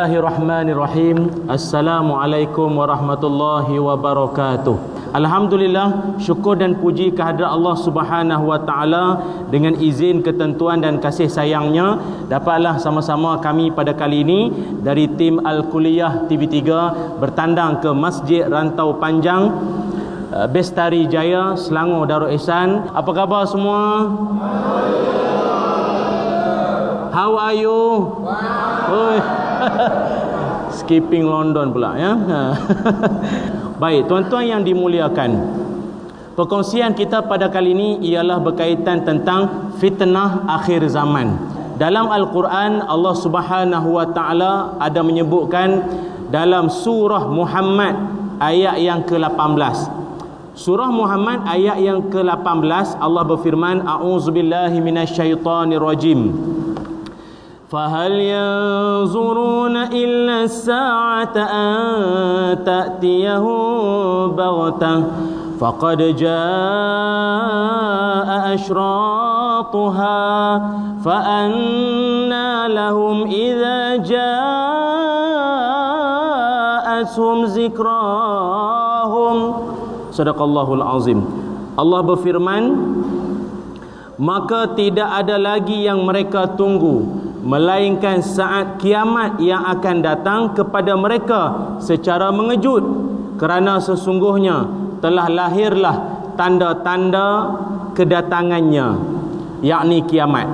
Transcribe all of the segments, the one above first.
Bismillahirrahmanirrahim. Assalamualaikum warahmatullahi wabarakatuh. Alhamdulillah, syukur dan puji kehadrat Allah Subhanahu wa taala dengan izin ketentuan dan kasih sayangnya dapatlah sama-sama kami pada kali ini dari tim Al-Kuliah TV3 bertandang ke Masjid Rantau Panjang uh, Bestari Jaya Selangor Darul Ihsan. Apa khabar semua? How are you? Wow. Skipping London pula ya. Baik, tuan-tuan yang dimuliakan. Perkongsian kita pada kali ini ialah berkaitan tentang fitnah akhir zaman. Dalam Al-Quran Allah Subhanahu wa taala ada menyebutkan dalam surah Muhammad ayat yang ke-18. Surah Muhammad ayat yang ke-18 Allah berfirman a'udzubillahi minasyaitonirrajim. فهل ينظرون إلا الساعة أن تأتيهم بغتة فقد جاء أشراطها فأنى لهم إذا جاءتهم ذكراهم صدق الله العظيم Allah berfirman maka tidak ada lagi yang mereka tunggu melainkan saat kiamat yang akan datang kepada mereka secara mengejut. Kerana sesungguhnya telah lahirlah tanda-tanda kedatangannya yakni kiamat.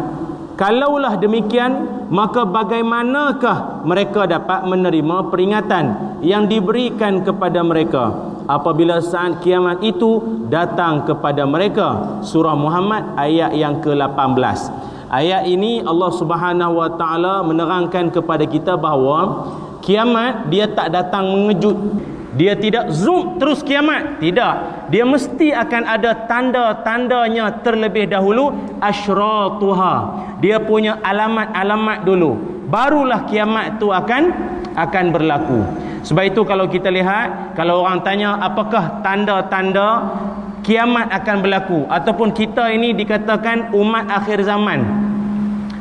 Kalaulah demikian maka bagaimanakah mereka dapat menerima peringatan yang diberikan kepada mereka apabila saat kiamat itu datang kepada mereka? Surah Muhammad ayat yang ke-18 Ayat ini Allah Subhanahu Wa Taala menerangkan kepada kita bahawa kiamat dia tak datang mengejut. Dia tidak zoom terus kiamat. Tidak. Dia mesti akan ada tanda-tandanya terlebih dahulu asyratuha. Dia punya alamat-alamat dulu. Barulah kiamat tu akan akan berlaku. Sebab itu kalau kita lihat, kalau orang tanya apakah tanda-tanda kiamat akan berlaku ataupun kita ini dikatakan umat akhir zaman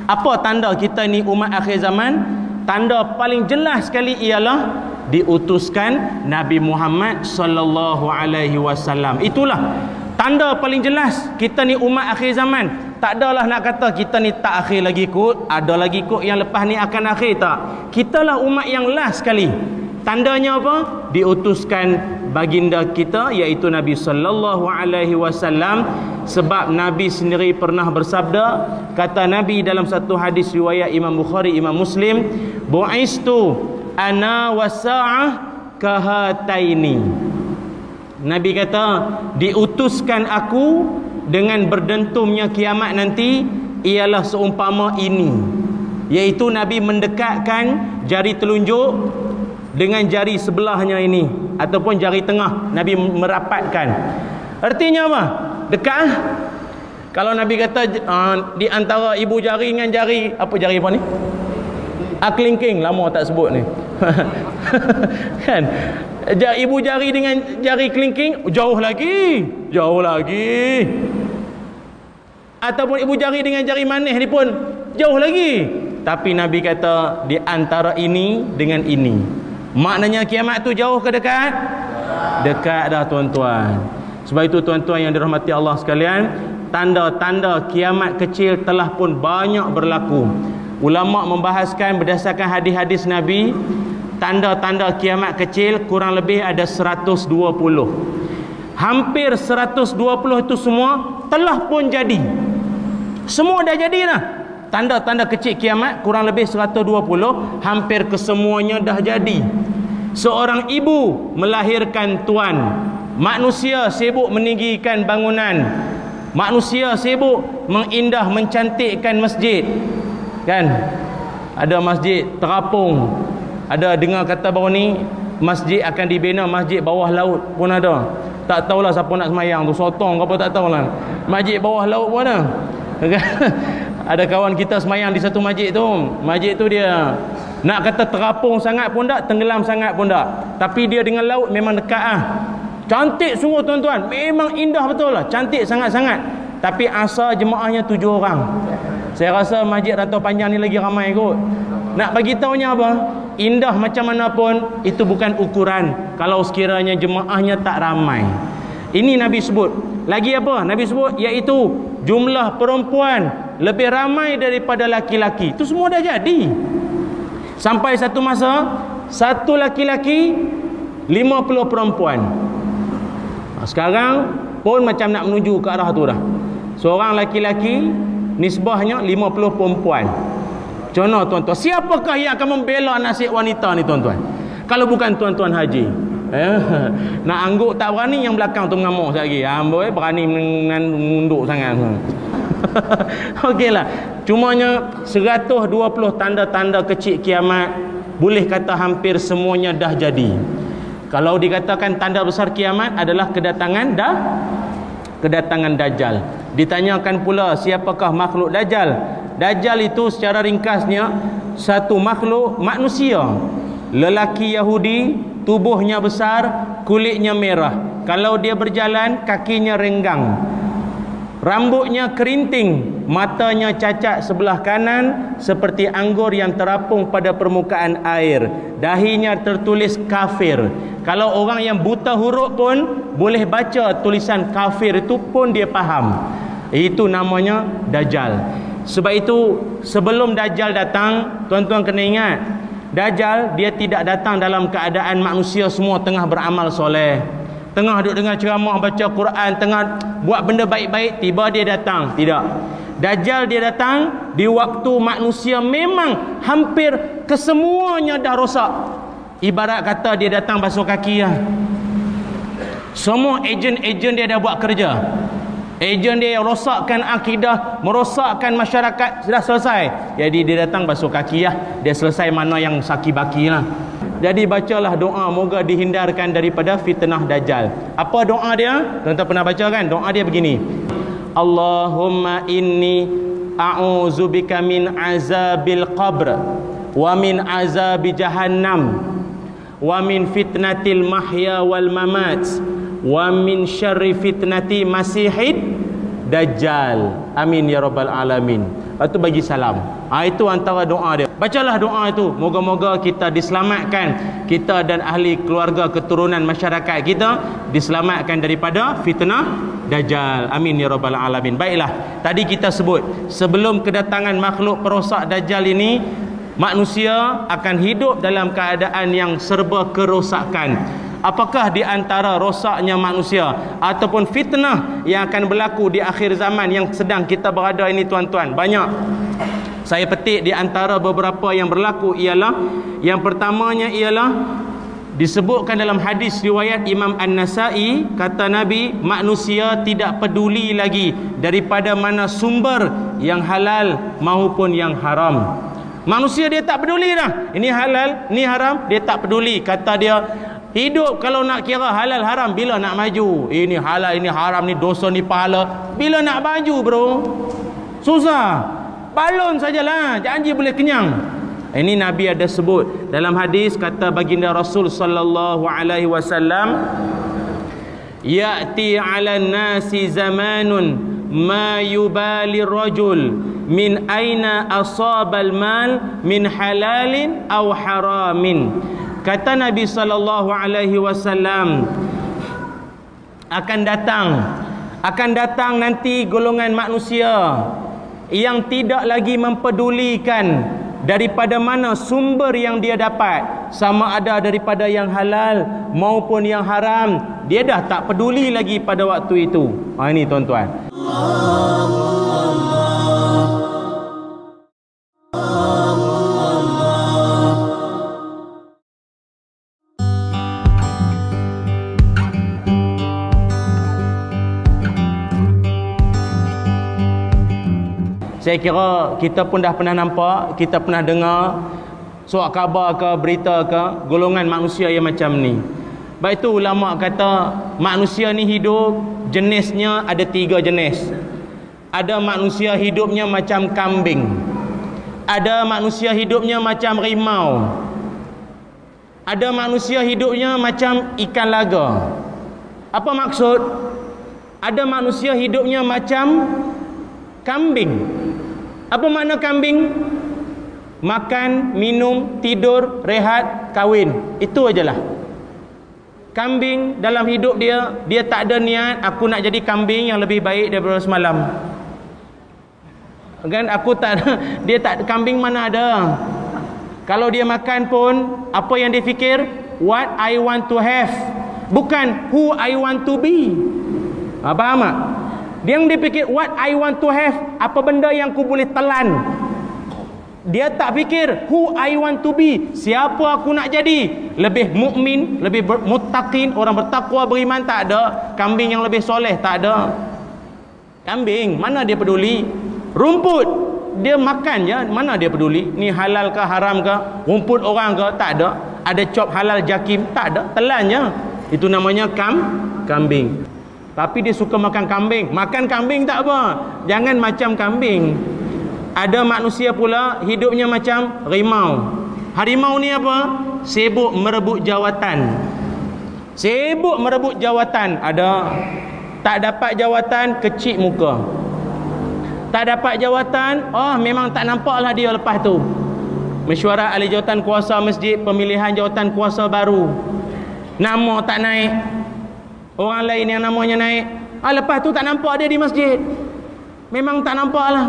apa tanda kita ini umat akhir zaman? Tanda paling jelas sekali ialah diutuskan Nabi Muhammad sallallahu alaihi wasallam. Itulah tanda paling jelas kita ni umat akhir zaman. Tak adalah nak kata kita ni tak akhir lagi kot. Ada lagi kot yang lepas ni akan akhir tak? Kita lah umat yang last sekali tandanya apa? Diutuskan baginda kita iaitu Nabi sallallahu alaihi wasallam sebab Nabi sendiri pernah bersabda kata Nabi dalam satu hadis riwayat Imam Bukhari Imam Muslim bu'istu ana wasa'ah kahataini. Nabi kata diutuskan aku dengan berdentumnya kiamat nanti ialah seumpama ini. Iaitu Nabi mendekatkan jari telunjuk dengan jari sebelahnya ini ataupun jari tengah Nabi merapatkan. Artinya apa? Dekat ah? Kalau Nabi kata uh, di antara ibu jari dengan jari apa jari apa ni? Aklingking lama tak sebut ni. Kan? Ibu jari dengan jari kelingking jauh lagi. Jauh lagi. Ataupun ibu jari dengan jari manis ni pun jauh lagi. Tapi Nabi kata di antara ini dengan ini Maknanya kiamat tu jauh ke dekat? Dekat dah tuan-tuan. Sebab itu tuan-tuan yang dirahmati Allah sekalian, tanda-tanda kiamat kecil telah pun banyak berlaku. Ulama membahaskan berdasarkan hadis-hadis Nabi, tanda-tanda kiamat kecil kurang lebih ada 120. Hampir 120 itu semua telah pun jadi. Semua dah jadi dah tanda-tanda kecil kiamat kurang lebih 120 hampir kesemuanya dah jadi. Seorang ibu melahirkan tuan. Manusia sibuk meninggikan bangunan. Manusia sibuk mengindah mencantikkan masjid. Kan? Ada masjid terapung. Ada dengar kata baru ni masjid akan dibina masjid bawah laut pun ada. Tak tahulah siapa nak semayang tu sotong ke apa tak tahulah. Masjid bawah laut pun ada ada kawan kita semayang di satu masjid tu. Masjid tu dia nak kata terapung sangat pun tak tenggelam sangat pun tak. Tapi dia dengan laut memang dekat ah. Cantik sungguh tuan-tuan. Memang indah betul lah. Cantik sangat-sangat. Tapi asal jemaahnya tujuh orang. Saya rasa masjid Rantau Panjang ni lagi ramai kot. Nak bagi tahunya apa? Indah macam mana pun itu bukan ukuran. Kalau sekiranya jemaahnya tak ramai. Ini Nabi sebut. Lagi apa Nabi sebut? Iaitu jumlah perempuan lebih ramai daripada laki-laki. Itu semua dah jadi. Sampai satu masa satu laki-laki 50 perempuan. Sekarang pun macam nak menuju ke arah tu dah. Seorang laki-laki nisbahnya 50 perempuan. Contoh tuan-tuan siapakah yang akan membela nasib wanita ni tuan-tuan? Kalau bukan tuan-tuan haji eh, nak angguk tak berani yang belakang tu mengamuk sekali lagi amboi berani menunduk sangat Okeylah. Cumanya 120 tanda-tanda kecil kiamat boleh kata hampir semuanya dah jadi. Kalau dikatakan tanda besar kiamat adalah kedatangan dah kedatangan dajjal. Ditanyakan pula siapakah makhluk dajjal? Dajjal itu secara ringkasnya satu makhluk manusia. Lelaki Yahudi, tubuhnya besar, kulitnya merah. Kalau dia berjalan, kakinya renggang. Rambutnya kerinting, matanya cacat sebelah kanan seperti anggur yang terapung pada permukaan air. Dahinya tertulis kafir. Kalau orang yang buta huruf pun boleh baca tulisan kafir itu pun dia faham. Itu namanya Dajjal. Sebab itu sebelum Dajjal datang, tuan-tuan kena ingat, Dajjal dia tidak datang dalam keadaan manusia semua tengah beramal soleh. Tengah duduk dengar ceramah baca Quran tengah buat benda baik-baik tiba dia datang. Tidak. Dajjal dia datang di waktu manusia memang hampir kesemuanya dah rosak. Ibarat kata dia datang basuh kaki ya. semua ejen-ejen dia dah buat kerja ejen dia yang rosakkan akidah merosakkan masyarakat sudah selesai jadi dia datang basuh kaki ya. dia selesai mana yang saki baki lah jadi bacalah doa moga dihindarkan daripada fitnah dajjal. Apa doa dia? Tuan-tuan pernah baca kan? Doa dia begini. Allahumma inni a'udzubika min azabil qabr wa min azabi jahannam wa min fitnatil mahya wal mamat wa min syarri fitnati masihid dajjal. Amin ya rabbal alamin. Lepas tu bagi salam. Ha, itu antara doa dia. Bacalah doa itu. Moga-moga kita diselamatkan. Kita dan ahli keluarga keturunan masyarakat kita diselamatkan daripada fitnah Dajjal. Amin ya rabbal alamin. Baiklah. Tadi kita sebut sebelum kedatangan makhluk perosak Dajjal ini manusia akan hidup dalam keadaan yang serba kerosakan apakah di antara rosaknya manusia ataupun fitnah yang akan berlaku di akhir zaman yang sedang kita berada ini tuan-tuan? Banyak. Saya petik di antara beberapa yang berlaku ialah yang pertamanya ialah disebutkan dalam hadis riwayat Imam An-Nasai kata Nabi manusia tidak peduli lagi daripada mana sumber yang halal maupun yang haram. Manusia dia tak peduli dah. Ini halal ini haram dia tak peduli kata dia Hidup kalau nak kira halal haram bila nak maju. Ini halal, ini haram, ni dosa, ni pahala. Bila nak maju bro? Susah. Balon sajalah. Janji boleh kenyang. Ini Nabi ada sebut dalam hadis kata baginda Rasul sallallahu alaihi wasallam Ya'ti 'ala nasi zamanun ma yubali rajul min aina asaba al-mal min halalin aw haramin kata Nabi sallallahu alaihi wasallam akan datang akan datang nanti golongan manusia yang tidak lagi mempedulikan daripada mana sumber yang dia dapat. Sama ada daripada yang halal maupun yang haram dia dah tak peduli lagi pada waktu itu. Ha ini tuan-tuan Saya kira kita pun dah pernah nampak, kita pernah dengar surat khabar ke berita ke golongan manusia yang macam ni. Baik itu ulama kata manusia ni hidup jenisnya ada tiga jenis. Ada manusia hidupnya macam kambing. Ada manusia hidupnya macam rimau. Ada manusia hidupnya macam ikan laga. Apa maksud? Ada manusia hidupnya macam kambing. Apa makna kambing? makan minum tidur rehat kahwin. Itu ajalah. Kambing dalam hidup dia dia tak ada niat aku nak jadi kambing yang lebih baik daripada semalam. Kan? Aku tak dia tak kambing mana ada? Kalau dia makan pun apa yang dia fikir? What i want to have. Bukan who i want to be. Ha, faham tak dia yang dia fikir what i want to have apa benda yang aku boleh telan? Dia tak fikir who I want to be? Siapa aku nak jadi? Lebih mukmin lebih muttaqin orang bertakwa beriman tak ada. Kambing yang lebih soleh tak ada. Kambing mana dia peduli? Rumput dia makan je mana dia peduli? Ni halal ke haram ke? Rumput orang ke? Tak ada. Ada cop halal jakim? Tak ada. Telannya itu namanya kam kambing tapi dia suka makan kambing. Makan kambing tak apa. Jangan macam kambing. Ada manusia pula hidupnya macam rimau. Harimau ni apa? Sibuk merebut jawatan. Sibuk merebut jawatan. Ada tak dapat jawatan kecil muka. Tak dapat jawatan oh memang tak nampaklah dia lepas tu. Mesyuarat ahli jawatan kuasa masjid pemilihan jawatan kuasa baru. Nama tak naik orang lain yang namanya naik. Ah, lepas tu tak nampak dia di masjid. Memang tak nampak lah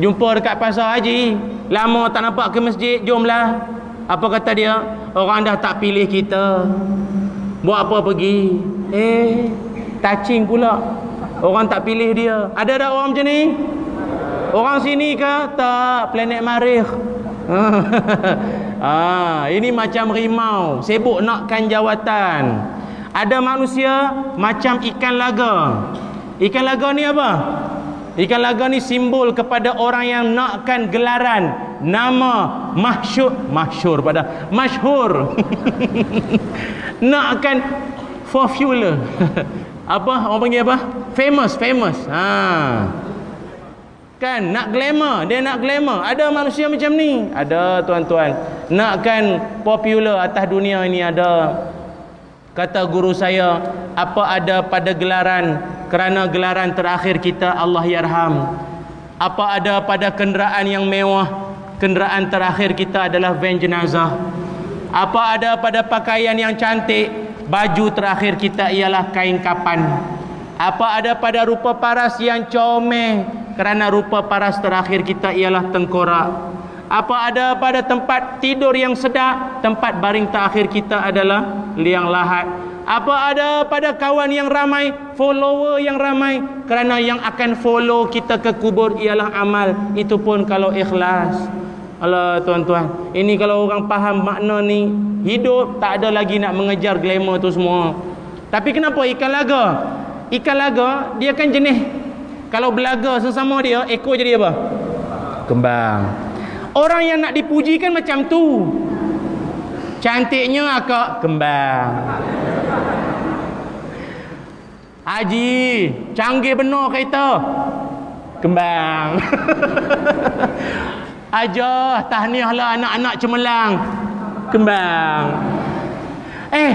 jumpa dekat pasar haji. Lama tak nampak ke masjid jomlah. Apa kata dia? Orang dah tak pilih kita. Buat apa pergi? Eh touching pula. Orang tak pilih dia. Ada tak orang macam ni? Orang sini ke? Tak, planet Marikh. ah, ini macam rimau, sibuk nakkan jawatan. Ada manusia macam ikan laga. Ikan laga ni apa? Ikan laga ni simbol kepada orang yang nakkan gelaran nama mahsyur mahsyur pada masyhur. nakkan popular. apa orang panggil apa? Famous, famous. Ha kan nak glamour dia nak glamour ada manusia macam ni ada tuan-tuan nakkan popular atas dunia ini ada kata guru saya apa ada pada gelaran kerana gelaran terakhir kita Allah yarham. Apa ada pada kenderaan yang mewah kenderaan terakhir kita adalah van jenazah. Apa ada pada pakaian yang cantik baju terakhir kita ialah kain kapan. Apa ada pada rupa paras yang comel kerana rupa paras terakhir kita ialah tengkorak apa ada pada tempat tidur yang sedap tempat baring terakhir kita adalah liang lahat. Apa ada pada kawan yang ramai follower yang ramai kerana yang akan follow kita ke kubur ialah amal. Itu pun kalau ikhlas. Allah tuan-tuan ini kalau orang faham makna ni hidup tak ada lagi nak mengejar glamour tu semua. Tapi kenapa? Ikan laga. Ikan laga dia kan jenis. Kalau belaga sesama dia ekor jadi apa? Kembang orang yang nak dipuji kan macam tu. Cantiknya akak kembang. Haji canggih benar kereta. Kembang. Aja tahniahlah anak-anak cemerlang. Kembang. Eh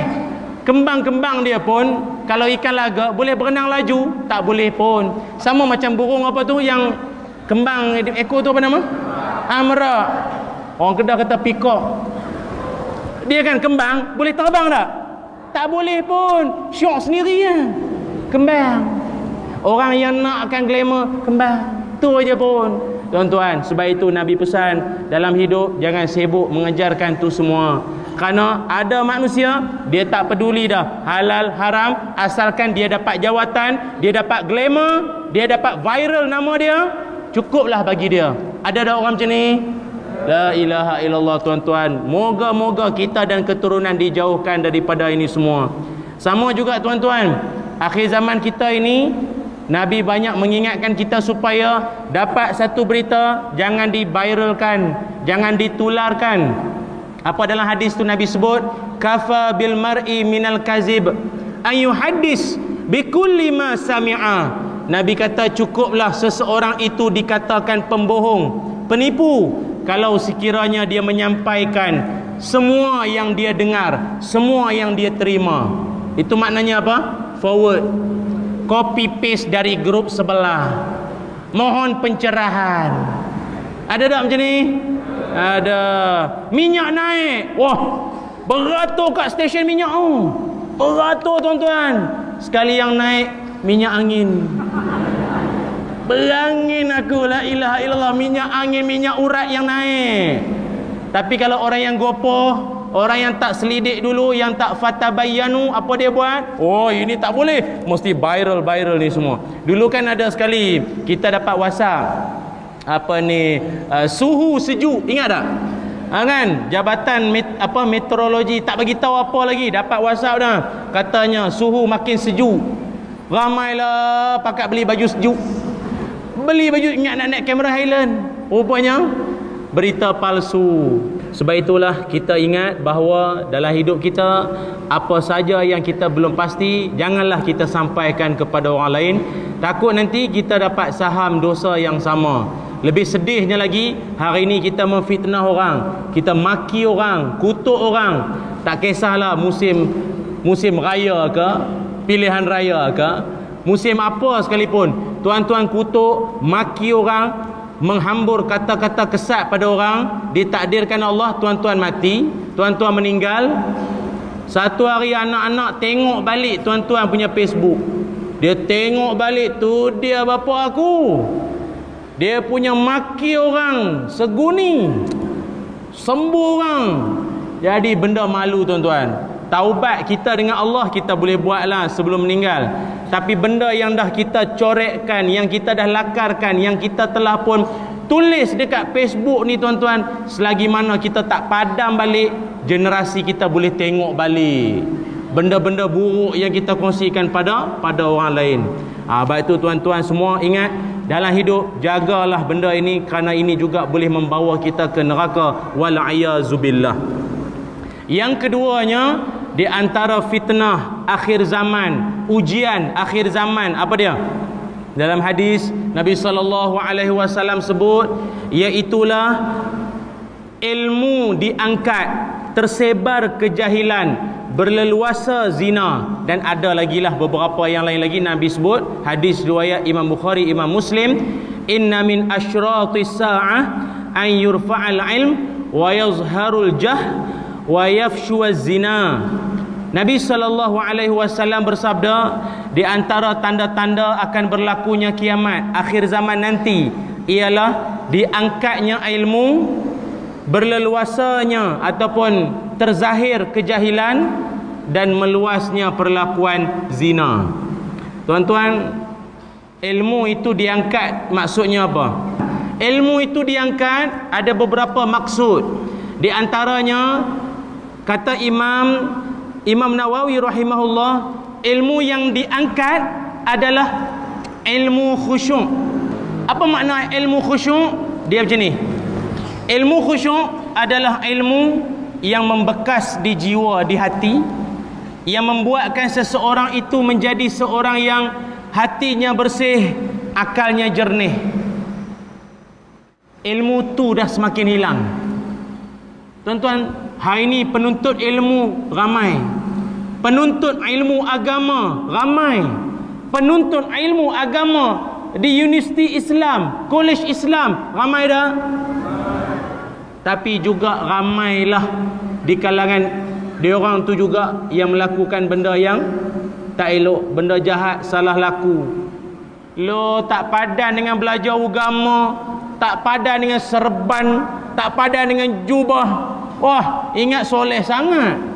kembang-kembang dia pun kalau ikan laga boleh berenang laju? Tak boleh pun. Sama macam burung apa tu yang kembang ekor tu apa nama amra. Orang kedah kata pikok. Dia kan kembang. Boleh terbang tak? Tak boleh pun. Syok sendiri ya. kembang. Orang yang nak akan glamour kembang. Tu aja pun. Tuan-tuan sebab itu Nabi pesan dalam hidup jangan sibuk mengejarkan tu semua. Kerana ada manusia dia tak peduli dah halal haram asalkan dia dapat jawatan dia dapat glamour dia dapat viral nama dia cukuplah bagi dia. Ada tak orang macam ni? La ilaha illallah tuan-tuan. Moga-moga kita dan keturunan dijauhkan daripada ini semua. Sama juga tuan-tuan. Akhir zaman kita ini Nabi banyak mengingatkan kita supaya dapat satu berita jangan diviralkan jangan ditularkan. Apa dalam hadis tu Nabi sebut? Kafa bil mar'i minal kazib. Ayu hadis bi kulli ma sami'a Nabi kata cukuplah seseorang itu dikatakan pembohong penipu. Kalau sekiranya dia menyampaikan semua yang dia dengar semua yang dia terima. Itu maknanya apa? Forward. Copy paste dari grup sebelah. Mohon pencerahan. Ada tak macam ni? Ada. Minyak naik. Wah beratur kat stesen minyak oh. beratur tuan-tuan. Sekali yang naik minyak angin. Berangin aku la ilaha illallah. Minyak angin minyak urat yang naik. Tapi kalau orang yang gopoh Orang yang tak selidik dulu Yang tak fatabayanu Apa dia buat? Oh ini tak boleh. Mesti viral-viral ni semua. Dulu kan ada sekali Kita dapat whatsapp. Apa ni uh, Suhu sejuk. Ingat tak? Ha, kan? Jabatan met, apa meteorologi tak bagi tahu apa lagi. Dapat whatsapp dah. Katanya suhu makin sejuk ramailah pakat beli baju sejuk. Beli baju ingat nak naik kamera Highland. Rupanya berita palsu. Sebab itulah kita ingat bahawa dalam hidup kita apa saja yang kita belum pasti janganlah kita sampaikan kepada orang lain. Takut nanti kita dapat saham dosa yang sama. Lebih sedihnya lagi hari ini kita memfitnah orang, kita maki orang, kutuk orang. Tak kisahlah musim musim raya ke, pilihan raya ke, musim apa sekalipun. Tuan-tuan kutuk, maki orang, menghambur kata-kata kesat pada orang, ditakdirkan Allah tuan-tuan mati, tuan-tuan meninggal. Satu hari anak-anak tengok balik tuan-tuan punya Facebook. Dia tengok balik tu dia bapa aku dia punya maki orang seguni sembuh orang jadi benda malu tuan-tuan taubat kita dengan Allah kita boleh buatlah sebelum meninggal. Tapi benda yang dah kita corekkan yang kita dah lakarkan yang kita telah pun tulis dekat Facebook ni tuan-tuan selagi mana kita tak padam balik generasi kita boleh tengok balik. Benda-benda buruk yang kita kongsikan pada pada orang lain. Ha, baik itu tuan-tuan semua ingat dalam hidup jagalah benda ini kerana ini juga boleh membawa kita ke neraka. Wal ayazubillah yang keduanya di antara fitnah akhir zaman ujian akhir zaman apa dia? Dalam hadis Nabi sallallahu alaihi wasallam sebut iaitulah ilmu diangkat tersebar kejahilan berleluasa zina. Dan ada lagi lah beberapa yang lain lagi Nabi sebut. Hadis riwayat Imam Bukhari Imam Muslim. Inna min asyratis sa'ah an yurfa'al ilm wa yazharul jah wa yafshu zina Nabi sallallahu alaihi wasallam bersabda di antara tanda-tanda akan berlakunya kiamat akhir zaman nanti ialah diangkatnya ilmu berleluasanya ataupun terzahir kejahilan dan meluasnya perlakuan zina. Tuan-tuan, ilmu itu diangkat maksudnya apa? Ilmu itu diangkat ada beberapa maksud. Di antaranya kata Imam Imam Nawawi rahimahullah, ilmu yang diangkat adalah ilmu khusyuk. Apa makna ilmu khusyuk? Dia macam ni. Ilmu khusyuk adalah ilmu yang membekas di jiwa di hati yang membuatkan seseorang itu menjadi seorang yang hatinya bersih akalnya jernih ilmu tu dah semakin hilang tuan-tuan hari ini penuntut ilmu ramai penuntut ilmu agama ramai. Penuntut ilmu agama di universiti Islam college Islam ramai dah? Tapi juga ramailah di kalangan dia orang tu juga yang melakukan benda yang tak elok benda jahat salah laku. Lo tak padan dengan belajar agama tak padan dengan serban tak padan dengan jubah. Wah ingat soleh sangat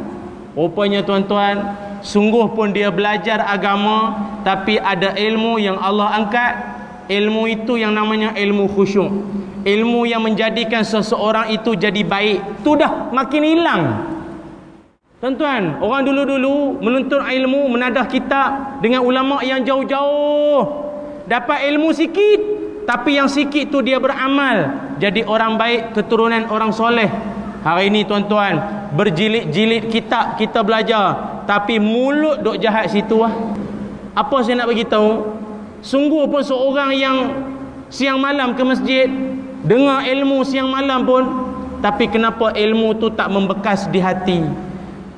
rupanya tuan-tuan sungguh pun dia belajar agama tapi ada ilmu yang Allah angkat. Ilmu itu yang namanya ilmu khusyuk. Ilmu yang menjadikan seseorang itu jadi baik. Tu dah makin hilang. Tuan-tuan orang dulu-dulu menuntut ilmu menadah kitab dengan ulama yang jauh-jauh. Dapat ilmu sikit tapi yang sikit tu dia beramal. Jadi orang baik keturunan orang soleh hari ini tuan-tuan berjilid-jilid kitab kita belajar. Tapi mulut duk jahat situ lah apa saya nak bagi tahu sungguh pun seorang yang siang malam ke masjid dengar ilmu siang malam pun tapi kenapa ilmu tu tak membekas di hati?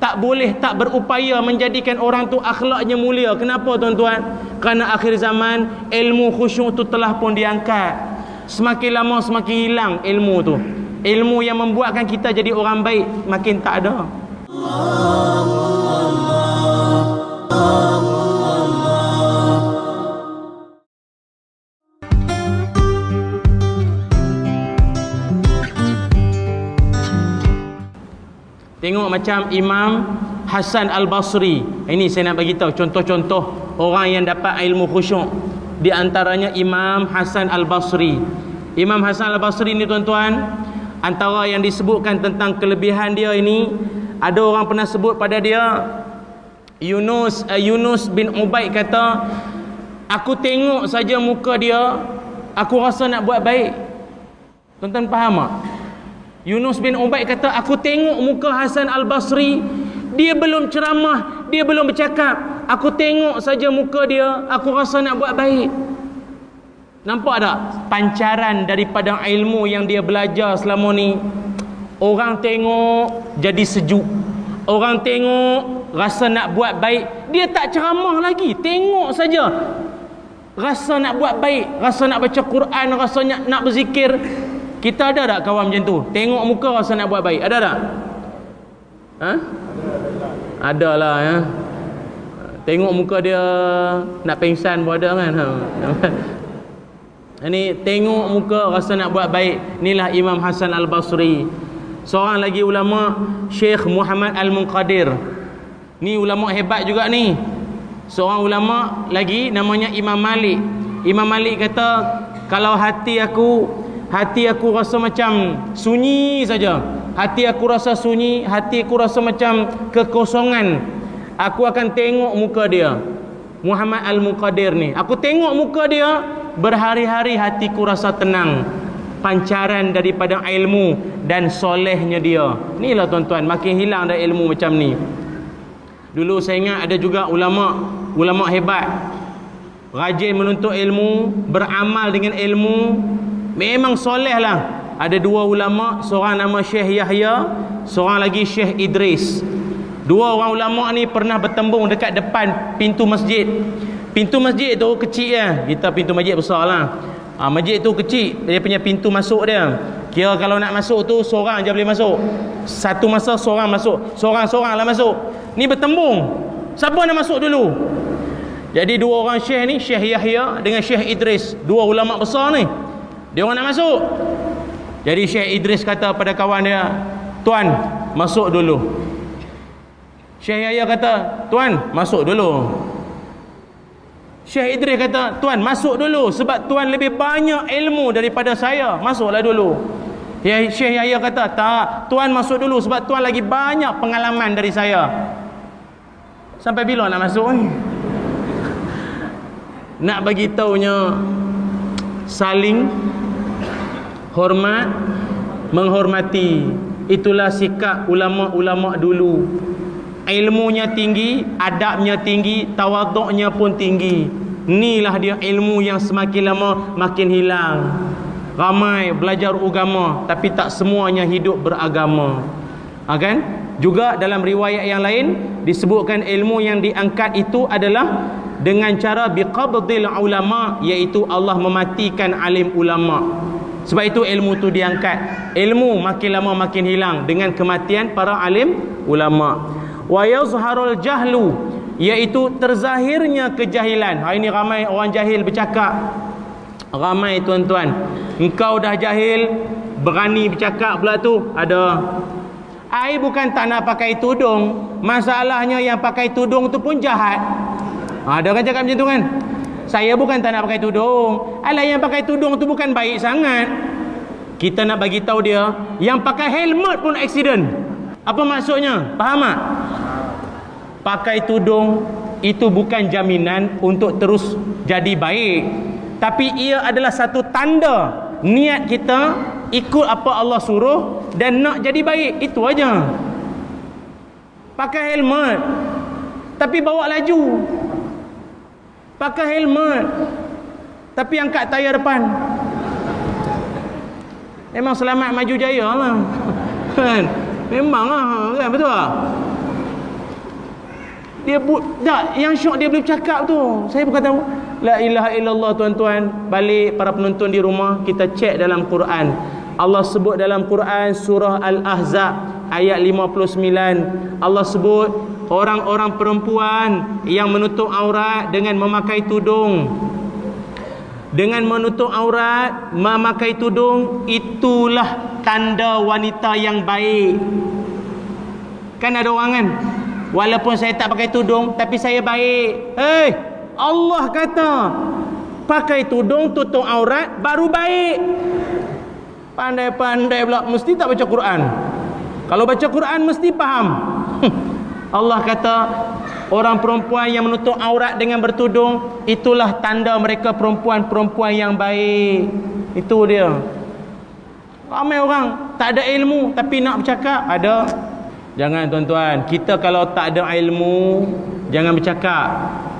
Tak boleh tak berupaya menjadikan orang tu akhlaknya mulia. Kenapa tuan-tuan? Kerana akhir zaman ilmu khusyuk tu telah pun diangkat. Semakin lama semakin hilang ilmu tu ilmu yang membuatkan kita jadi orang baik makin tak ada Tengok macam Imam Hasan Al-Basri. Ini saya nak bagi tahu contoh-contoh orang yang dapat ilmu khusyuk. Di antaranya Imam Hasan Al-Basri. Imam Hasan Al-Basri ni tuan-tuan, antara yang disebutkan tentang kelebihan dia ini, ada orang pernah sebut pada dia Yunus uh, Yunus bin Ubaid kata, aku tengok saja muka dia, aku rasa nak buat baik. Tuan-tuan faham tak? Yunus bin Ubaid kata aku tengok muka Hasan Al-Basri dia belum ceramah dia belum bercakap aku tengok saja muka dia aku rasa nak buat baik nampak tak pancaran daripada ilmu yang dia belajar selama ni orang tengok jadi sejuk orang tengok rasa nak buat baik dia tak ceramah lagi tengok saja rasa nak buat baik rasa nak baca Quran rasa nak, nak berzikir kita ada tak kawan macam tu? Tengok muka rasa nak buat baik. Ada tak? Ha? Ada lah ya. Tengok muka dia nak pengsan pun ada kan. Ha. Ini tengok muka rasa nak buat baik. Inilah Imam Hasan Al-Basri. Seorang lagi ulama Syekh Muhammad Al-Munqadir. Ni ulama hebat juga ni. Seorang ulama lagi namanya Imam Malik. Imam Malik kata kalau hati aku hati aku rasa macam sunyi saja hati aku rasa sunyi hati aku rasa macam kekosongan aku akan tengok muka dia Muhammad Al-Muqadir ni aku tengok muka dia berhari-hari hatiku rasa tenang pancaran daripada ilmu dan solehnya dia. Inilah tuan-tuan makin hilang dari ilmu macam ni. Dulu saya ingat ada juga ulama ulama hebat. Rajin menuntut ilmu beramal dengan ilmu. Memang soleh lah. Ada dua ulama seorang nama Syekh Yahya seorang lagi Syekh Idris. Dua orang ulama ni pernah bertembung dekat depan pintu masjid pintu masjid tu kecil ya kita pintu masjid besar lah ha, masjid tu kecil. Dia punya pintu masuk dia. Kira kalau nak masuk tu seorang je boleh masuk. Satu masa seorang masuk. Seorang-seorang lah masuk. Ni bertembung. Siapa nak masuk dulu? Jadi dua orang syekh ni Syekh Yahya dengan Syekh Idris. Dua ulama besar ni. Dia orang nak masuk. Jadi Syekh Idris kata pada kawan dia, "Tuan, masuk dulu." Syekh Yahya kata, "Tuan, masuk dulu." Syekh Idris kata, "Tuan, masuk dulu sebab tuan lebih banyak ilmu daripada saya. Masuklah dulu." Ya Syekh Yahya kata, "Tak, tuan masuk dulu sebab tuan lagi banyak pengalaman dari saya." Sampai bila nak masuk ni? nak bagi taunya saling hormat menghormati itulah sikap ulama-ulama dulu ilmunya tinggi adabnya tinggi tawaduknya pun tinggi. Inilah dia ilmu yang semakin lama makin hilang. Ramai belajar agama tapi tak semuanya hidup beragama. Ha, kan? Juga dalam riwayat yang lain disebutkan ilmu yang diangkat itu adalah dengan cara biqabdil ulama iaitu Allah mematikan alim ulama. Sebab itu ilmu tu diangkat. Ilmu makin lama makin hilang dengan kematian para alim ulama. Wa yazharul jahlu iaitu terzahirnya kejahilan. Hari ini ramai orang jahil bercakap. Ramai tuan-tuan. Engkau dah jahil berani bercakap pula tu. Ada Ai bukan tak nak pakai tudung. Masalahnya yang pakai tudung tu pun jahat. Ada orang cakap macam tu kan? Saya bukan tak nak pakai tudung. Alah yang pakai tudung tu bukan baik sangat. Kita nak bagi tahu dia, yang pakai helmet pun accident. Apa maksudnya? Faham tak? Pakai tudung itu bukan jaminan untuk terus jadi baik. Tapi ia adalah satu tanda niat kita ikut apa Allah suruh dan nak jadi baik. Itu aja. Pakai helmet. Tapi bawa laju pakai helmet tapi angkat tayar depan memang selamat maju jaya lah kan memang lah kan betul tak dia bu tak yang syok dia boleh cakap tu. Saya bukan tahu. La ilaha illallah tuan-tuan. Balik para penonton di rumah kita cek dalam Quran. Allah sebut dalam Quran surah Al-Ahzab ayat 59 Allah sebut orang-orang perempuan yang menutup aurat dengan memakai tudung. Dengan menutup aurat memakai tudung itulah tanda wanita yang baik. Kan ada orang kan walaupun saya tak pakai tudung tapi saya baik. Hei Allah kata pakai tudung tutup aurat baru baik. Pandai-pandai pula mesti tak baca Quran? Kalau baca Quran mesti faham. Allah kata orang perempuan yang menutup aurat dengan bertudung itulah tanda mereka perempuan-perempuan yang baik. Itu dia. Ramai orang tak ada ilmu tapi nak bercakap ada jangan tuan-tuan. Kita kalau tak ada ilmu jangan bercakap.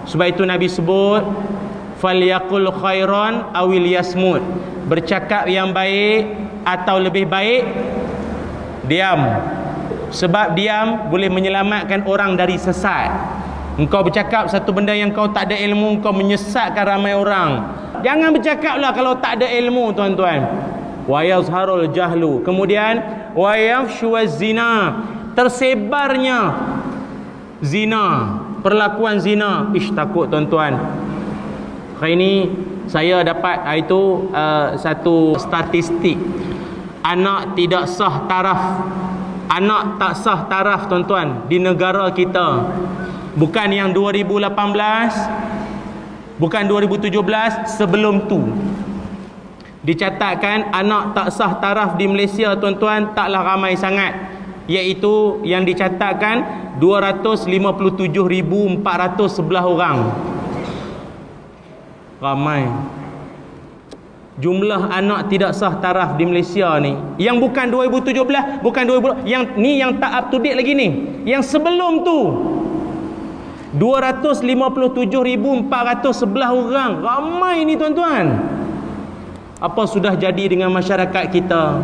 Sebab itu Nabi sebut falyaqul khairan awil yasmut bercakap yang baik atau lebih baik diam. Sebab diam boleh menyelamatkan orang dari sesat. Engkau bercakap satu benda yang kau tak ada ilmu kau menyesatkan ramai orang. Jangan bercakaplah kalau tak ada ilmu tuan-tuan. Wa yazharul jahlu. Kemudian wa yafshu zina tersebarnya zina perlakuan zina. Ish takut tuan-tuan. Hari ini saya dapat itu uh, satu statistik. Anak tidak sah taraf. Anak tak sah taraf tuan-tuan di negara kita. Bukan yang 2018 bukan 2017 sebelum tu. Dicatatkan anak tak sah taraf di Malaysia tuan-tuan taklah ramai sangat iaitu yang dicatatkan 257,411 orang. Ramai. Jumlah anak tidak sah taraf di Malaysia ni. Yang bukan 2017 bukan 2000 yang ni yang tak up to date lagi ni. Yang sebelum tu 257,411 orang. Ramai ni tuan-tuan. Apa sudah jadi dengan masyarakat kita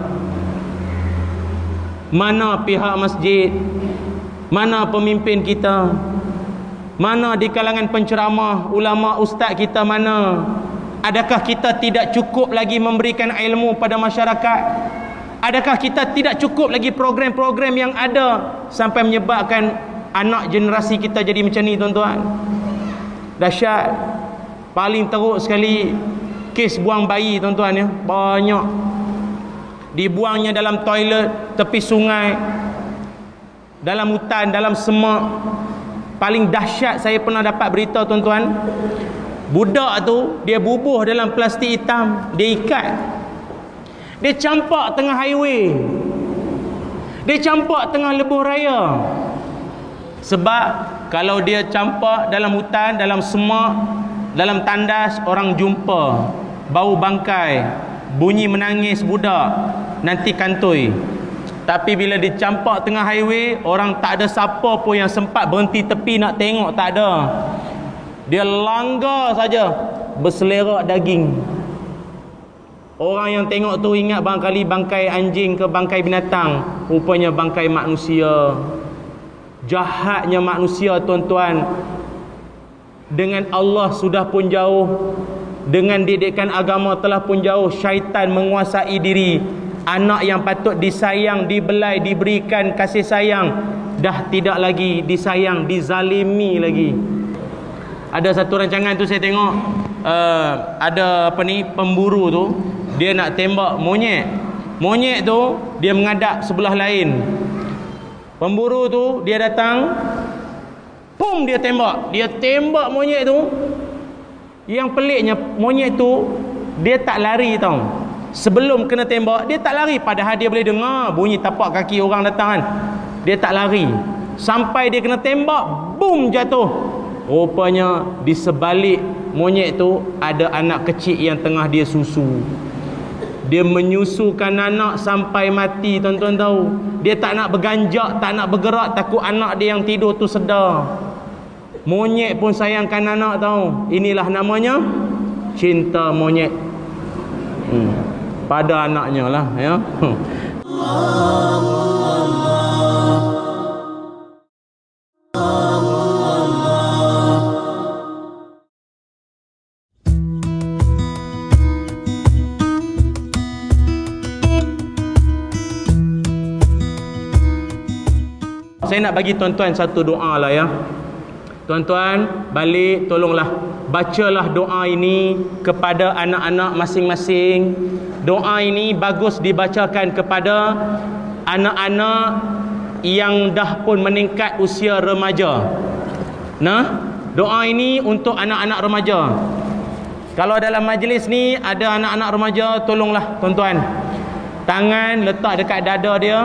mana pihak masjid mana pemimpin kita mana di kalangan penceramah, ulama, ustaz kita mana? Adakah kita tidak cukup lagi memberikan ilmu pada masyarakat? Adakah kita tidak cukup lagi program-program yang ada sampai menyebabkan anak generasi kita jadi macam ni tuan-tuan? Dahsyat. Paling teruk sekali kes buang bayi tuan-tuan ya. Banyak. Dibuangnya dalam toilet, tepi sungai, dalam hutan, dalam semak. Paling dahsyat saya pernah dapat berita tuan-tuan. Budak tu dia bubuh dalam plastik hitam. Dia ikat. Dia campak tengah highway. Dia campak tengah lebuh raya. Sebab kalau dia campak dalam hutan dalam semak dalam tandas orang jumpa. Bau bangkai bunyi menangis budak nanti kantoi. Tapi bila dicampak tengah highway Orang tak ada siapa pun yang sempat berhenti tepi nak tengok Tak ada. Dia langgar saja Berselerak daging. Orang yang tengok tu ingat barangkali bangkai anjing ke bangkai binatang. Rupanya bangkai manusia. Jahatnya manusia tuan-tuan. Dengan Allah sudah pun jauh Dengan didikan agama telah pun jauh Syaitan menguasai diri anak yang patut disayang, dibelai, diberikan kasih sayang dah tidak lagi disayang, dizalimi lagi. Ada satu rancangan tu saya tengok uh, ada apa ni pemburu tu dia nak tembak monyet. Monyet tu dia mengadap sebelah lain. Pemburu tu dia datang pum dia tembak. Dia tembak monyet tu. Yang peliknya monyet tu dia tak lari tau. Sebelum kena tembak dia tak lari. Padahal dia boleh dengar bunyi tapak kaki orang datang kan. Dia tak lari. Sampai dia kena tembak boom jatuh. Rupanya di sebalik monyet tu ada anak kecil yang tengah dia susu. Dia menyusukan anak sampai mati tuan-tuan tahu. Dia tak nak berganjak tak nak bergerak takut anak dia yang tidur tu sedar Monyet pun sayangkan anak tahu. Inilah namanya cinta monyet. Hmm. Pada anaknya lah ya. Hmm. Saya nak bagi tuan-tuan satu doa lah ya tuan-tuan balik tolonglah. Bacalah doa ini kepada anak-anak masing-masing. Doa ini bagus dibacakan kepada anak-anak yang dah pun meningkat usia remaja. Nah doa ini untuk anak-anak remaja. Kalau dalam majlis ni ada anak-anak remaja tolonglah tuan-tuan. Tangan letak dekat dada dia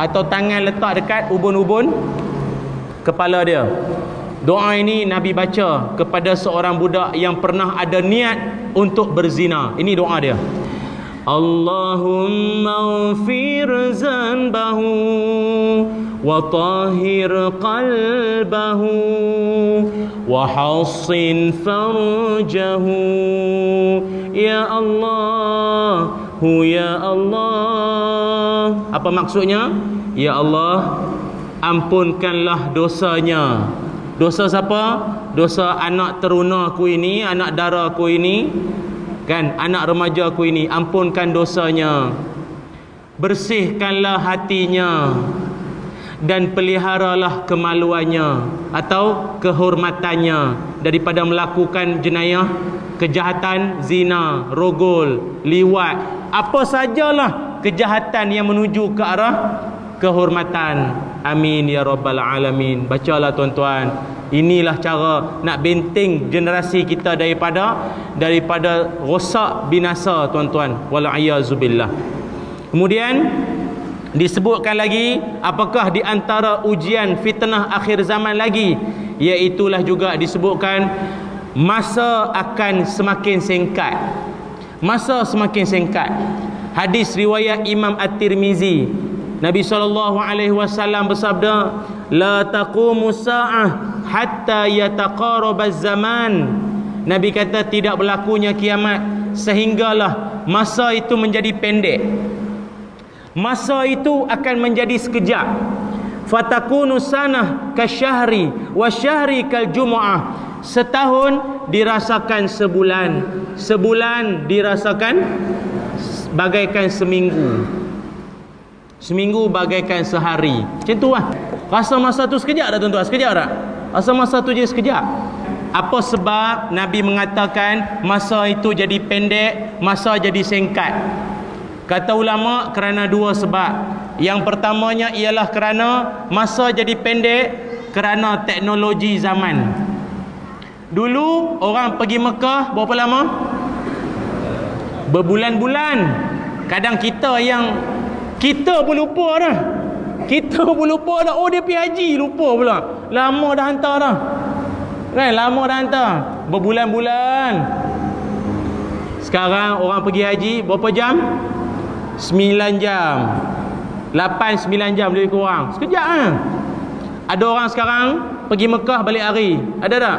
atau tangan letak dekat ubun-ubun kepala dia doa ini Nabi baca kepada seorang budak yang pernah ada niat untuk berzina. Ini doa dia. Allahumma ufir zanbahu wa tahhir qalbahu wa hassin farjahu. Ya Allah ya Allah. Apa maksudnya? Ya Allah ampunkanlah dosanya dosa siapa? Dosa anak teruna aku ini anak dara aku ini kan? Anak remaja aku ini. Ampunkan dosanya. Bersihkanlah hatinya. Dan peliharalah kemaluannya atau kehormatannya daripada melakukan jenayah kejahatan zina rogol liwat. Apa sajalah kejahatan yang menuju ke arah kehormatan amin ya rabbal alamin. Bacalah tuan-tuan. Inilah cara nak benteng generasi kita daripada daripada rosak binasa tuan-tuan. Wal iazubillah kemudian disebutkan lagi apakah di antara ujian fitnah akhir zaman lagi? Iaitulah juga disebutkan masa akan semakin singkat. Masa semakin singkat. Hadis riwayat Imam At-Tirmizi Nabi SAW bersabda la taqumu sa'ah hatta yataqarab zaman. Nabi kata tidak berlakunya kiamat sehinggalah masa itu menjadi pendek. Masa itu akan menjadi sekejap. Fatakunu sanah kasyahri wa syahri kal jumu'ah. Setahun dirasakan sebulan. Sebulan dirasakan bagaikan seminggu seminggu bagaikan sehari. Macam tu lah. Rasa masa tu sekejap dah tuan-tuan. Sekejap tak? Rasa masa tu je sekejap. Apa sebab Nabi mengatakan masa itu jadi pendek masa jadi singkat? Kata ulama kerana dua sebab. Yang pertamanya ialah kerana masa jadi pendek kerana teknologi zaman. Dulu orang pergi Mekah berapa lama? Berbulan-bulan. Kadang kita yang kita pun lupa dah. Kita pun lupa dah. Oh dia pergi haji lupa pula. Lama dah hantar dah. Kan lama dah hantar. Berbulan-bulan. Sekarang orang pergi haji berapa jam? 9 jam. 8 9 jam lebih kurang. Sekejap kan? Ada orang sekarang pergi Mekah balik hari. Ada tak?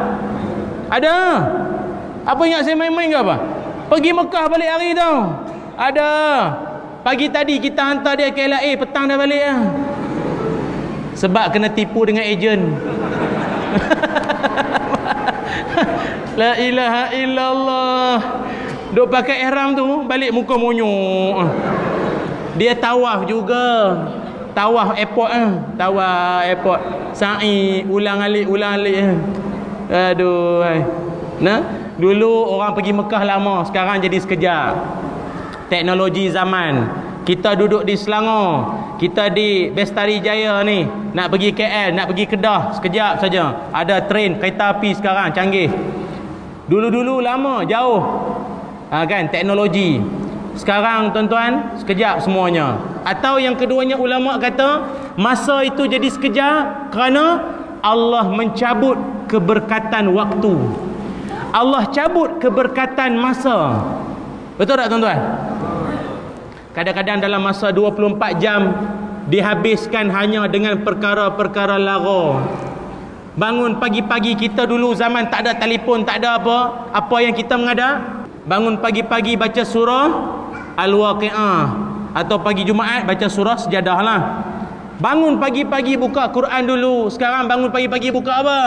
Ada. Apa ingat saya main-main ke apa? Pergi Mekah balik hari tu. Ada. Pagi tadi kita hantar dia ke LA, petang dah balik lah. Sebab kena tipu dengan ejen. La ilaha illallah. Duk pakai ihram tu, balik muka monyok. Dia tawaf juga. Tawaf airport ah. Tawaf airport. Sa'i ulang alik ulang alik ah. Aduh. Nah, dulu orang pergi Mekah lama, sekarang jadi sekejap. Teknologi zaman. Kita duduk di Selangor, kita di Bestari Jaya ni, nak pergi KL, nak pergi Kedah, sekejap saja. Ada train, kereta api sekarang canggih. Dulu-dulu lama, jauh. Ha, kan teknologi. Sekarang tuan-tuan, sekejap semuanya. Atau yang keduanya ulama kata, masa itu jadi sekejap kerana Allah mencabut keberkatan waktu. Allah cabut keberkatan masa. Betul tak tuan-tuan? Kadang-kadang dalam masa 24 jam dihabiskan hanya dengan perkara-perkara lara. Bangun pagi-pagi kita dulu zaman tak ada telefon, tak ada apa. Apa yang kita mengadak? Bangun pagi-pagi baca surah Al-Waqi'ah atau pagi Jumaat baca surah Sejadah lah. Bangun pagi-pagi buka Quran dulu. Sekarang bangun pagi-pagi buka apa?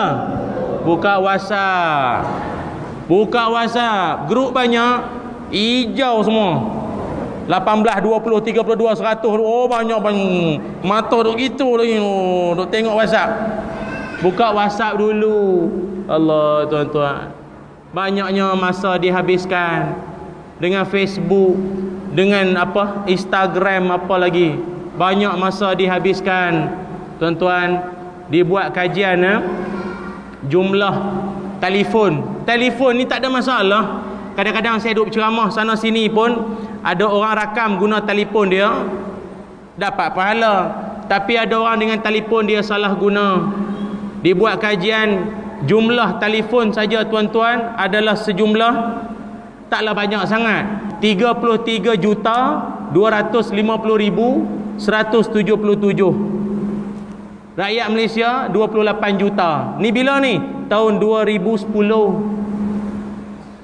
Buka WhatsApp. Buka WhatsApp. Grup banyak. Hijau semua. 18, 20, 32, 100 Oh banyak banyak. Mata duk gitu lagi. Oh, Duk tengok whatsapp. Buka whatsapp dulu. Allah tuan-tuan. Banyaknya masa dihabiskan Dengan Facebook Dengan apa Instagram apa lagi. Banyak masa dihabiskan. Tuan-tuan Dibuat kajian eh? Jumlah Telefon. Telefon ni tak ada masalah Kadang-kadang saya duduk ceramah sana sini pun ada orang rakam guna telefon dia dapat pahala. Tapi ada orang dengan telefon dia salah guna. Dibuat kajian jumlah telefon saja tuan-tuan adalah sejumlah taklah banyak sangat. 33 juta 250 ribu 177 rakyat Malaysia 28 juta. Ni bila ni? Tahun 2010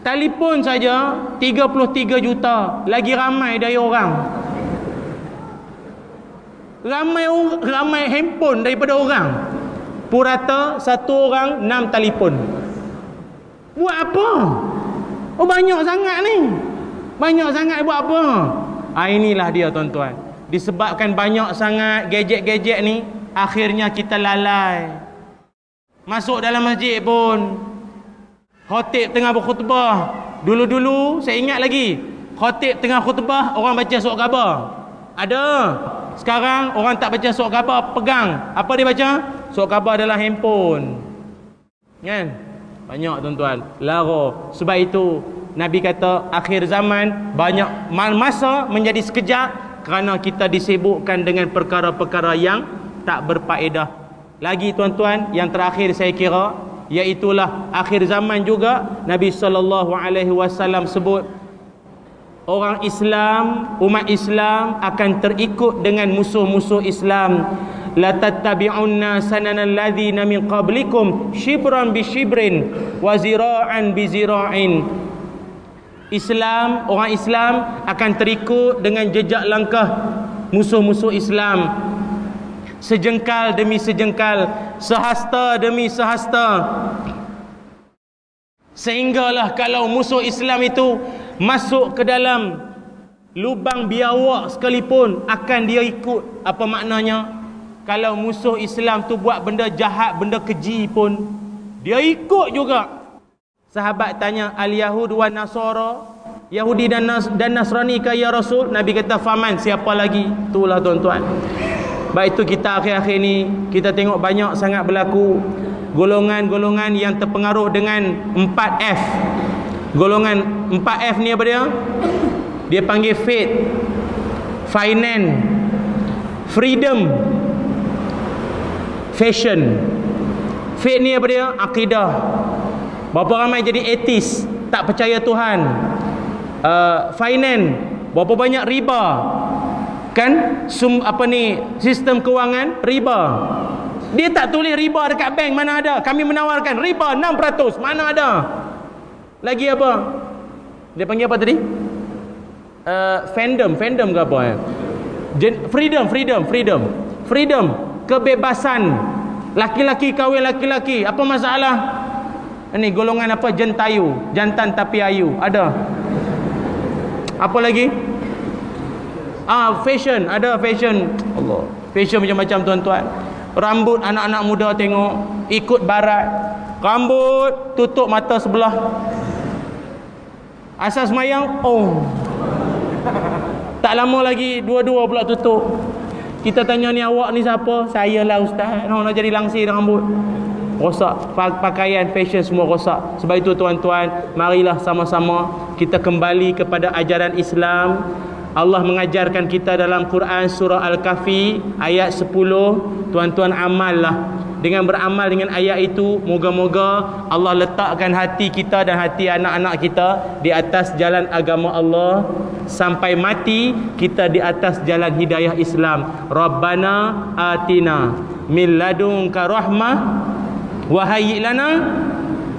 Telefon saja 33 juta. Lagi ramai dari orang. Ramai ramai handphone daripada orang. Purata satu orang enam telefon. Buat apa? Oh banyak sangat ni. Banyak sangat buat apa? Ah inilah dia tuan-tuan. Disebabkan banyak sangat gadget-gadget ni, akhirnya kita lalai. Masuk dalam masjid pun Khotib tengah berkhutbah. Dulu-dulu saya ingat lagi. Khotib tengah khutbah orang baca surah khabar. Ada. Sekarang orang tak baca surah khabar pegang. Apa dia baca? Surah khabar adalah handphone. Kan? Banyak tuan-tuan. Lara. Sebab itu Nabi kata akhir zaman banyak masa menjadi sekejap kerana kita disibukkan dengan perkara-perkara yang tak berfaedah. Lagi tuan-tuan, yang terakhir saya kira iaitulah akhir zaman juga Nabi sallallahu alaihi wasallam sebut orang Islam umat Islam akan terikut dengan musuh-musuh Islam. La tattabi'unna sananal ladzina min qablikum shibran bi shibrin wa zira'an bi zira'in. Islam orang Islam akan terikut dengan jejak langkah musuh-musuh Islam sejengkal demi sejengkal sehasta demi sehasta. Sehinggalah kalau musuh Islam itu masuk ke dalam lubang biawak sekalipun akan dia ikut apa maknanya? Kalau musuh Islam tu buat benda jahat benda keji pun dia ikut juga. Sahabat tanya al yahud wa nasara? Yahudi dan Nas dan Nasrani ke ya Rasul? Nabi kata faman siapa lagi? Itulah tuan-tuan Baik itu kita akhir-akhir ni kita tengok banyak sangat berlaku golongan-golongan yang terpengaruh dengan 4F. Golongan 4F ni apa dia? Dia panggil faith, finance, freedom, fashion. Faith ni apa dia? Akidah. Berapa ramai jadi etis, tak percaya Tuhan. Uh, finance, berapa banyak riba, kan? Sum apa ni sistem kewangan riba. Dia tak tulis riba dekat bank mana ada. Kami menawarkan riba 6% mana ada. Lagi apa? Dia panggil apa tadi? Uh, fandom fandom ke apa eh? freedom freedom freedom. Freedom kebebasan. Laki-laki kahwin laki-laki apa masalah? Ini golongan apa? Jentayu jantan tapi ayu. Ada. Apa lagi Ah fashion, ada fashion. Allah. Fashion macam-macam tuan-tuan. Rambut anak-anak muda tengok ikut barat. Rambut tutup mata sebelah. Asas mayang oh. Tak lama lagi dua-dua pula tutup. Kita tanya ni awak ni siapa? Saya lah ustaz. No, nak jadi langsir rambut. Rosak pakaian fashion semua rosak. Sebab itu tuan-tuan, marilah sama-sama kita kembali kepada ajaran Islam Allah mengajarkan kita dalam Quran surah Al-Kahfi ayat 10 tuan-tuan amallah. Dengan beramal dengan ayat itu moga-moga Allah letakkan hati kita dan hati anak-anak kita di atas jalan agama Allah. Sampai mati kita di atas jalan hidayah Islam. Rabbana atina min ladunka rahmah wa lana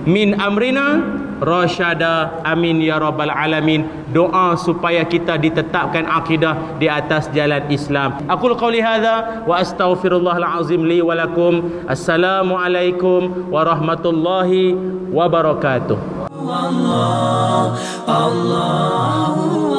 min amrina rasyada amin ya rabbal alamin. Doa supaya kita ditetapkan akidah di atas jalan Islam. Aku qauli hadza wa astaghfirullahal azim li wa lakum. Assalamu alaikum warahmatullahi wabarakatuh Allah Allah